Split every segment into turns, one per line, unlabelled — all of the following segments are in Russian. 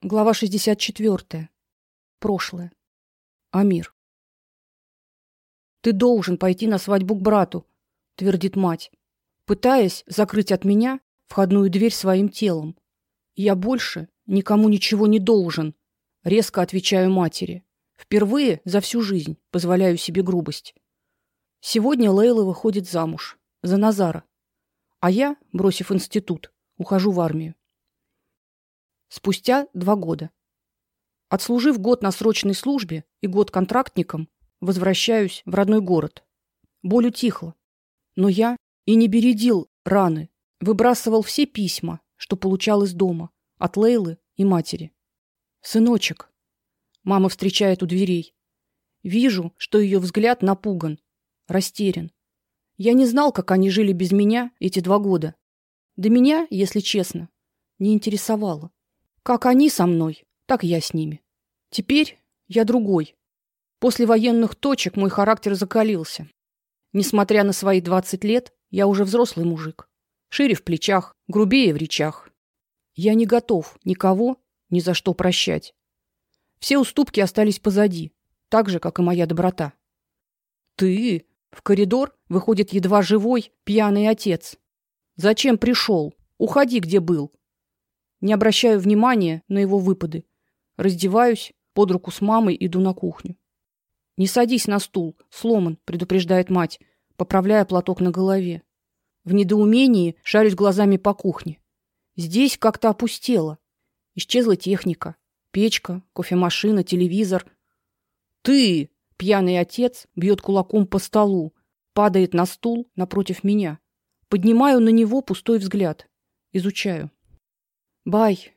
Глава 64. Прошлое. Амир. Ты должен пойти на свадьбу к брату, твердит мать, пытаясь закрыть от меня входную дверь своим телом. Я больше никому ничего не должен, резко отвечаю матери. Впервые за всю жизнь позволяю себе грубость. Сегодня Лейла выходит замуж за Назара, а я, бросив институт, ухожу в армию. Спустя два года. Отслужив год на срочной службе и год контрактником, возвращаюсь в родной город. Боль утихла, но я и не бередил раны, выбрасывал все письма, что получал из дома, от Лейлы и матери. Сыночек. Мама встречает у дверей. Вижу, что ее взгляд напуган, растерян. Я не знал, как они жили без меня эти два года. До меня, если честно, не интересовало. Как они со мной, так я с ними. Теперь я другой. После военных точек мой характер закалился. Несмотря на свои двадцать лет, я уже взрослый мужик. Шире в плечах, грубее в речах. Я не готов никого ни за что прощать. Все уступки остались позади, так же как и моя доброта. Ты в коридор выходит едва живой пьяный отец. Зачем пришел? Уходи, где был. Не обращаю внимания на его выпады. Раздеваюсь, под руку с мамой иду на кухню. Не садись на стул, сломан, предупреждает мать, поправляя платок на голове. В недоумении шарюсь глазами по кухне. Здесь как-то опустело. Исчезла техника: печка, кофемашина, телевизор. Ты, пьяный отец, бьет кулаком по столу, падает на стул напротив меня. Поднимаю на него пустой взгляд, изучаю. Бай.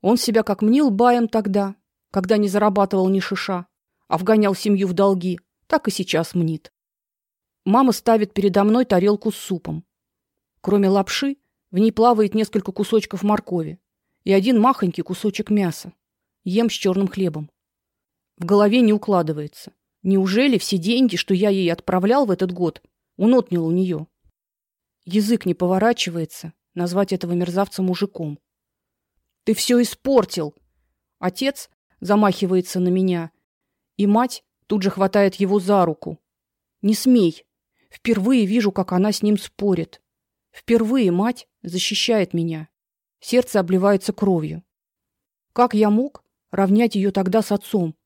Он себя как мнил баем тогда, когда не зарабатывал ни шиша, а вгонял семью в долги, так и сейчас мнит. Мама ставит передо мной тарелку с супом. Кроме лапши, в ней плавает несколько кусочков моркови и один махонький кусочек мяса. Ем с черным хлебом. В голове не укладывается. Неужели все деньги, что я ей отправлял в этот год, он отнял у нее? Язык не поворачивается назвать этого мерзавца мужиком. Ты все испортил. Отец замахивается на меня, и мать тут же хватает его за руку. Не смей. Впервые вижу, как она с ним спорит. Впервые мать защищает меня. Сердце обливается кровью. Как я мог равнять ее тогда с отцом?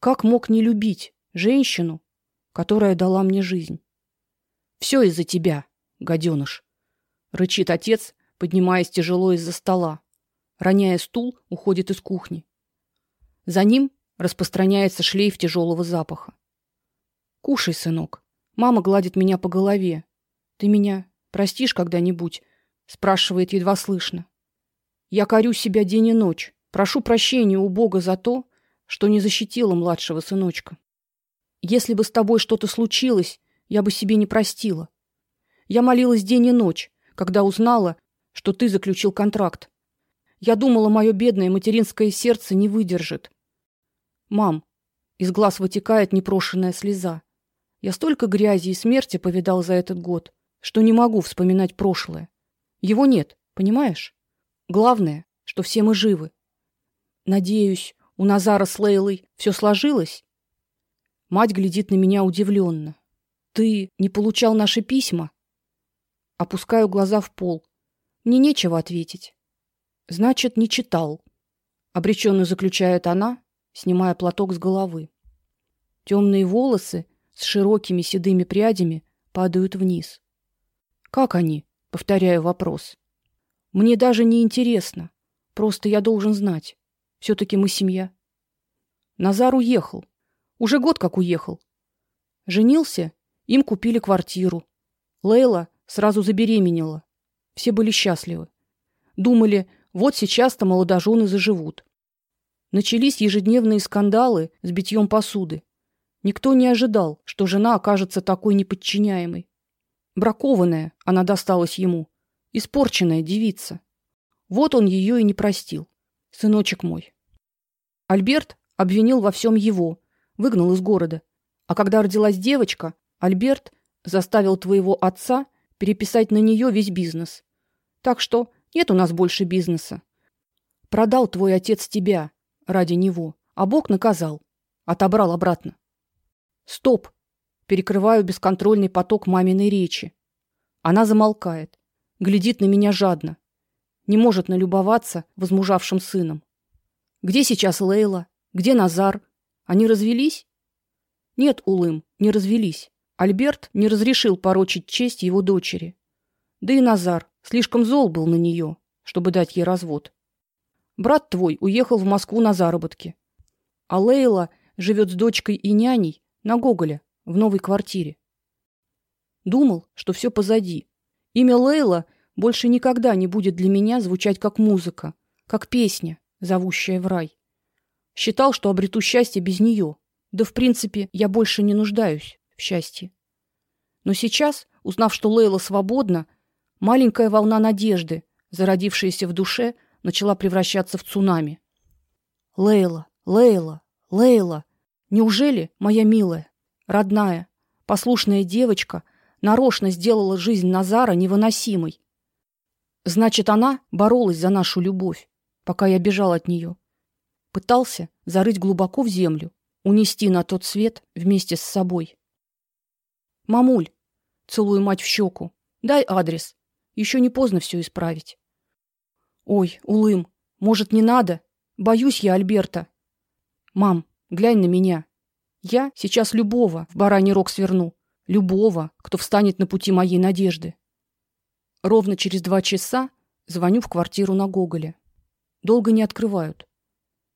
Как мог не любить женщину, которая дала мне жизнь? Все из-за тебя, гаденыш, рычит отец, поднимаясь тяжело из-за стола роняя стул, уходит из кухни. За ним распространяется шлейф тяжелого запаха. Кушай, сынок. Мама гладит меня по голове. Ты меня простишь когда-нибудь? спрашивает едва слышно. Я корю себя день и ночь, прошу прощения у Бога за то, что не защитила младшего сыночка. Если бы с тобой что-то случилось, я бы себе не простила. Я молилась день и ночь, когда узнала, что ты заключил контракт. Я думала, мое бедное материнское сердце не выдержит. Мам, из глаз вытекает непрошенная слеза. Я столько грязи и смерти повидал за этот год, что не могу вспоминать прошлое. Его нет, понимаешь? Главное, что все мы живы. Надеюсь, у Назара с Лейлой все сложилось. Мать глядит на меня удивленно. Ты не получал наши письма? Опускаю глаза в пол. Мне нечего ответить. Значит, не читал, обреченно заключает она, снимая платок с головы. Темные волосы с широкими седыми прядями падают вниз. Как они? повторяю вопрос. Мне даже не интересно. Просто я должен знать. все таки мы семья. Назар уехал. Уже год как уехал. Женился, им купили квартиру. Лейла сразу забеременела. Все были счастливы. Думали, вот сейчас-то молодожены заживут. Начались ежедневные скандалы с битьем посуды. Никто не ожидал, что жена окажется такой неподчиняемой. Бракованная она досталась ему, испорченная девица. Вот он ее и не простил. Сыночек мой. Альберт обвинил во всем его, выгнал из города. А когда родилась девочка, Альберт заставил твоего отца переписать на нее весь бизнес. Так что нет у нас больше бизнеса. Продал твой отец тебя ради него, а Бог наказал, отобрал обратно. Стоп. Перекрываю бесконтрольный поток маминой речи. Она замолкает, глядит на меня жадно. Не может налюбоваться возмужавшим сыном. Где сейчас Лейла? Где Назар? Они развелись? Нет, Улым, не развелись. Альберт не разрешил порочить честь его дочери. Да и Назар слишком зол был на нее, чтобы дать ей развод. Брат твой уехал в Москву на заработки. А Лейла живет с дочкой и няней на Гоголя в новой квартире. Думал, что все позади. Имя Лейла больше никогда не будет для меня звучать как музыка, как песня, зовущая в рай. Считал, что обрету счастье без нее. Да в принципе, я больше не нуждаюсь в счастье. Но сейчас, узнав, что Лейла свободна, маленькая волна надежды, зародившаяся в душе, начала превращаться в цунами. Лейла, Лейла, Лейла, неужели моя милая, родная, послушная девочка нарочно сделала жизнь Назара невыносимой? Значит, она боролась за нашу любовь, пока я бежал от нее. Пытался зарыть глубоко в землю, унести на тот свет вместе с собой. Мамуль, целую мать в щеку. Дай адрес. Еще не поздно все исправить. Ой, Улым, может, не надо? Боюсь я Альберта. Мам, глянь на меня. Я сейчас любого в бараний рог сверну, любого, кто встанет на пути моей надежды. Ровно через два часа звоню в квартиру на Гоголе. Долго не открывают.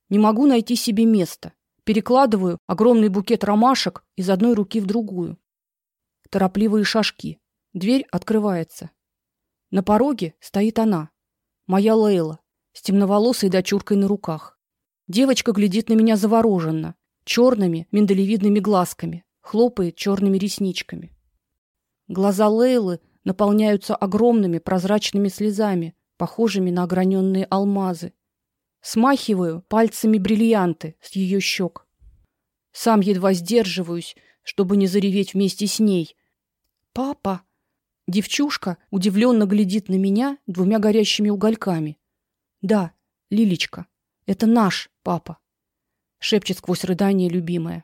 Не могу найти себе места. Перекладываю огромный букет ромашек из одной руки в другую. Торопливые шажки. Дверь открывается. На пороге стоит она, моя Лейла, с темноволосой дочуркой на руках. Девочка глядит на меня завороженно, черными миндалевидными глазками, хлопает черными ресничками. Глаза Лейлы наполняются огромными прозрачными слезами, похожими на ограненные алмазы. Смахиваю пальцами бриллианты с ее щек. Сам едва сдерживаюсь, чтобы не зареветь вместе с ней. Папа, девчушка удивленно глядит на меня двумя горящими угольками. Да, Лилечка, это наш папа, шепчет сквозь рыдание любимая.